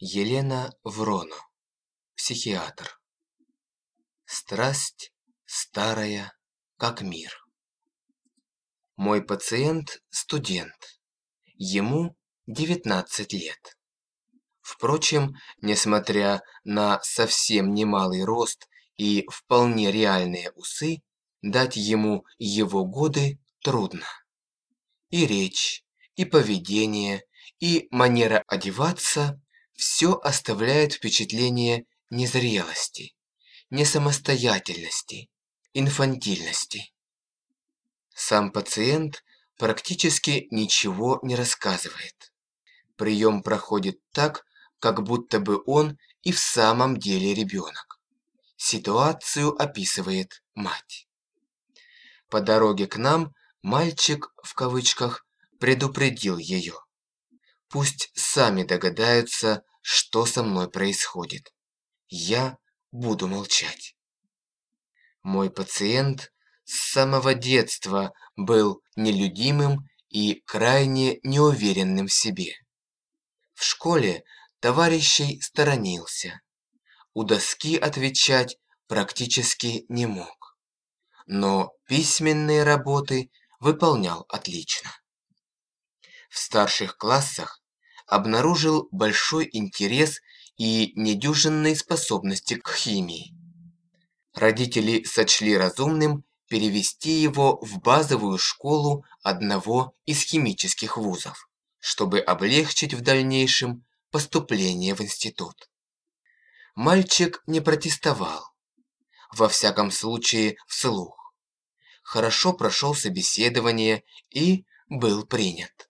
Елена Вроно, психиатр. Страсть старая, как мир. Мой пациент – студент. Ему 19 лет. Впрочем, несмотря на совсем немалый рост и вполне реальные усы, дать ему его годы трудно. И речь, и поведение, и манера одеваться все оставляет впечатление незрелости, несамостоятельности, инфантильности. Сам пациент практически ничего не рассказывает. Прием проходит так, как будто бы он и в самом деле ребенок. Ситуацию описывает мать. По дороге к нам мальчик, в кавычках, предупредил ее. Пусть сами догадаются, что со мной происходит. Я буду молчать. Мой пациент с самого детства был нелюдимым и крайне неуверенным в себе. В школе товарищей сторонился. У доски отвечать практически не мог. Но письменные работы выполнял отлично. В старших классах обнаружил большой интерес и недюжинные способности к химии. Родители сочли разумным перевести его в базовую школу одного из химических вузов, чтобы облегчить в дальнейшем поступление в институт. Мальчик не протестовал, во всяком случае вслух. Хорошо прошел собеседование и был принят.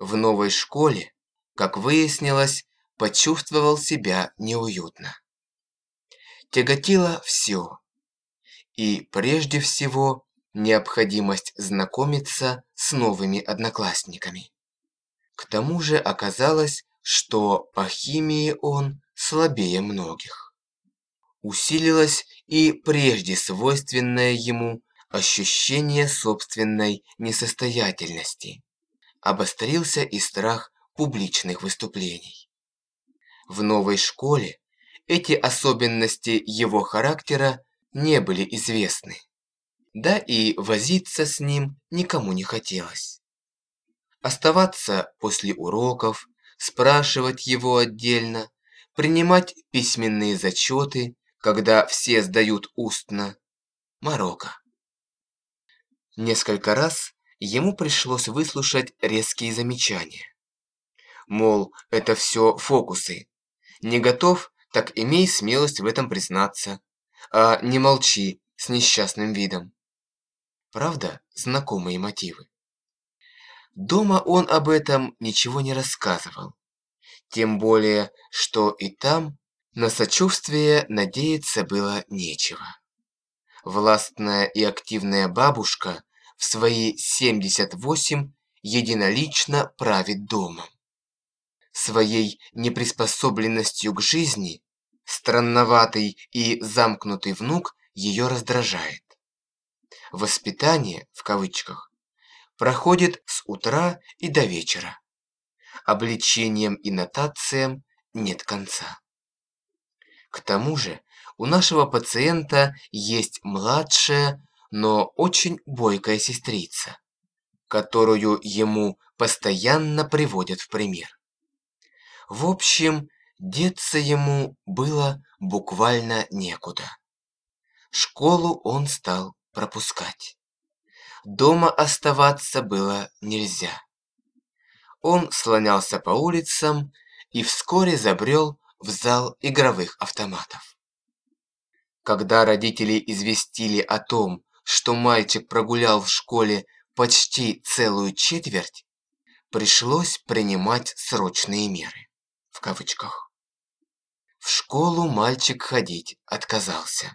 В новой школе, как выяснилось, почувствовал себя неуютно. Тяготило все. И прежде всего необходимость знакомиться с новыми одноклассниками. К тому же оказалось, что по химии он слабее многих. Усилилось и прежде свойственное ему ощущение собственной несостоятельности обострился и страх публичных выступлений. В новой школе эти особенности его характера не были известны. Да и возиться с ним никому не хотелось. Оставаться после уроков, спрашивать его отдельно, принимать письменные зачеты, когда все сдают устно. Марокко. Несколько раз ему пришлось выслушать резкие замечания. Мол, это все фокусы. Не готов, так имей смелость в этом признаться. А не молчи с несчастным видом. Правда, знакомые мотивы. Дома он об этом ничего не рассказывал. Тем более, что и там на сочувствие надеяться было нечего. Властная и активная бабушка в свои 78 единолично правит домом. Своей неприспособленностью к жизни странноватый и замкнутый внук ее раздражает. Воспитание, в кавычках, проходит с утра и до вечера. Обличением и нотациям нет конца. К тому же у нашего пациента есть младшая, но очень бойкая сестрица, которую ему постоянно приводят в пример. В общем, деться ему было буквально некуда. Школу он стал пропускать. Дома оставаться было нельзя. Он слонялся по улицам и вскоре забрел в зал игровых автоматов. Когда родители известили о том, что мальчик прогулял в школе почти целую четверть, пришлось принимать срочные меры. В кавычках. В школу мальчик ходить отказался.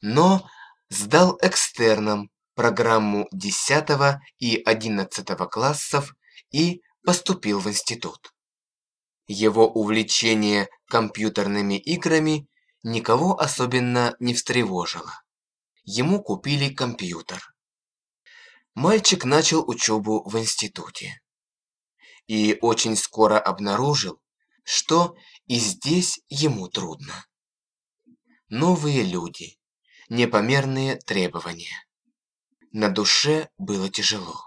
Но сдал экстерном программу 10 и 11 классов и поступил в институт. Его увлечение компьютерными играми никого особенно не встревожило ему купили компьютер. Мальчик начал учебу в институте. И очень скоро обнаружил, что и здесь ему трудно. Новые люди, непомерные требования. На душе было тяжело.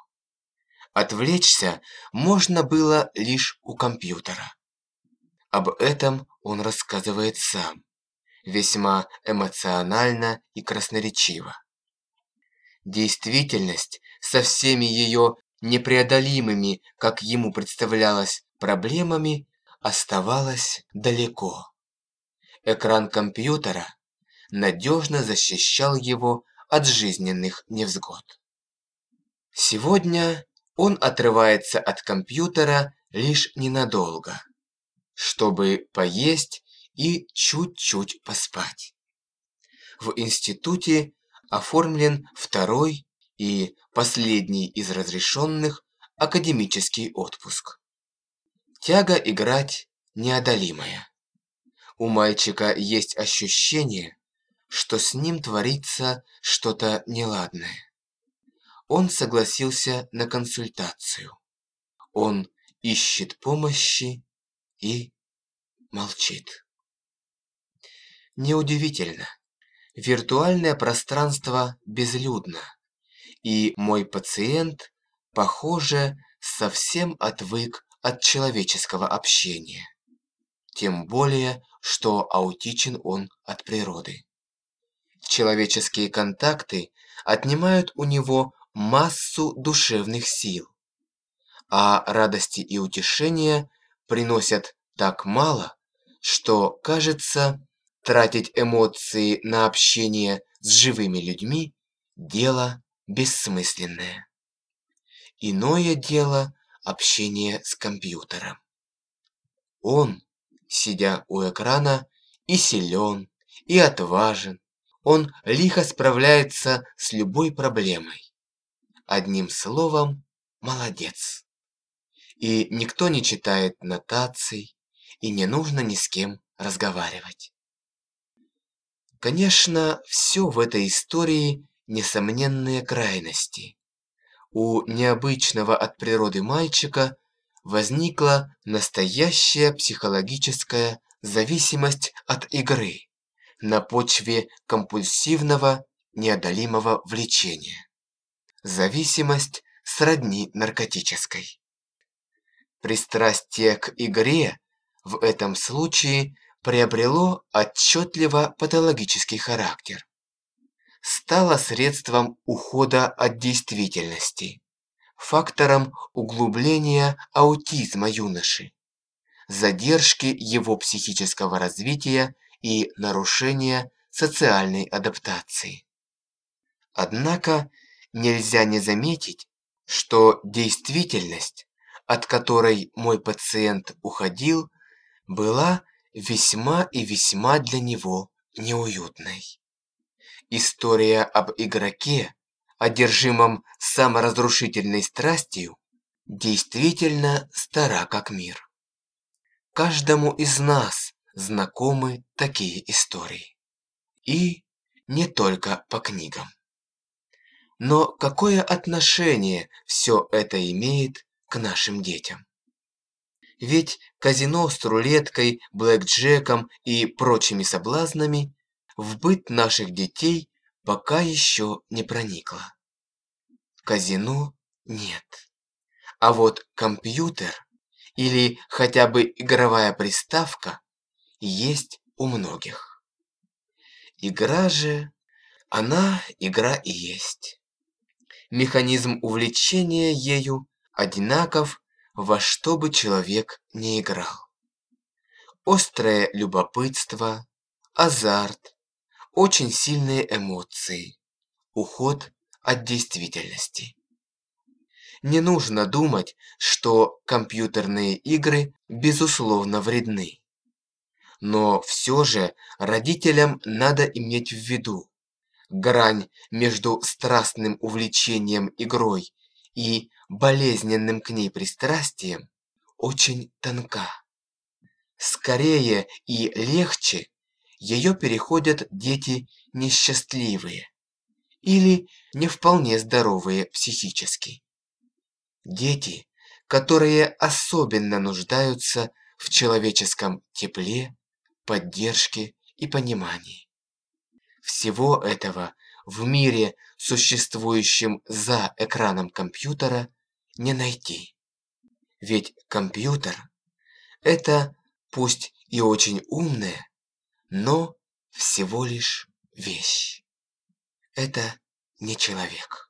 Отвлечься можно было лишь у компьютера. Об этом он рассказывает сам, весьма эмоционально и красноречиво. Действительность со всеми ее непреодолимыми, как ему представлялось, проблемами оставалась далеко. Экран компьютера надежно защищал его от жизненных невзгод. Сегодня он отрывается от компьютера лишь ненадолго, чтобы поесть и чуть-чуть поспать. В институте оформлен второй и последний из разрешенных академический отпуск. Тяга играть неодолимая. У мальчика есть ощущение, что с ним творится что-то неладное. Он согласился на консультацию. Он ищет помощи и молчит. Неудивительно. Виртуальное пространство безлюдно, и мой пациент, похоже, совсем отвык от человеческого общения. Тем более, что аутичен он от природы. Человеческие контакты отнимают у него массу душевных сил, а радости и утешения приносят так мало, что, кажется, тратить эмоции на общение с живыми людьми – дело бессмысленное. Иное дело – общение с компьютером. Он, сидя у экрана, и силен, и отважен, он лихо справляется с любой проблемой. Одним словом, молодец. И никто не читает нотаций, и не нужно ни с кем разговаривать. Конечно, все в этой истории несомненные крайности. У необычного от природы мальчика возникла настоящая психологическая зависимость от игры на почве компульсивного неодолимого влечения. Зависимость сродни наркотической. Пристрастие к игре в этом случае приобрело отчетливо патологический характер. Стало средством ухода от действительности, фактором углубления аутизма юноши, задержки его психического развития и нарушения социальной адаптации. Однако нельзя не заметить, что действительность, от которой мой пациент уходил, была весьма и весьма для него неуютной. История об игроке, одержимом саморазрушительной страстью, действительно стара как мир. Каждому из нас знакомы такие истории. И не только по книгам. Но какое отношение все это имеет к нашим детям? Ведь казино с рулеткой, блэкджеком и прочими соблазнами в быт наших детей пока еще не проникло. Казино нет. А вот компьютер или хотя бы игровая приставка есть у многих. Игра же, она игра и есть. Механизм увлечения ею одинаков во что бы человек не играл. Острое любопытство, азарт, очень сильные эмоции, уход от действительности. Не нужно думать, что компьютерные игры безусловно вредны. Но все же родителям надо иметь в виду, грань между страстным увлечением игрой и болезненным к ней пристрастием очень тонка. Скорее и легче ее переходят дети несчастливые или не вполне здоровые психически. Дети, которые особенно нуждаются в человеческом тепле, поддержке и понимании. Всего этого в мире, существующем за экраном компьютера, не найти. Ведь компьютер – это пусть и очень умная, но всего лишь вещь. Это не человек.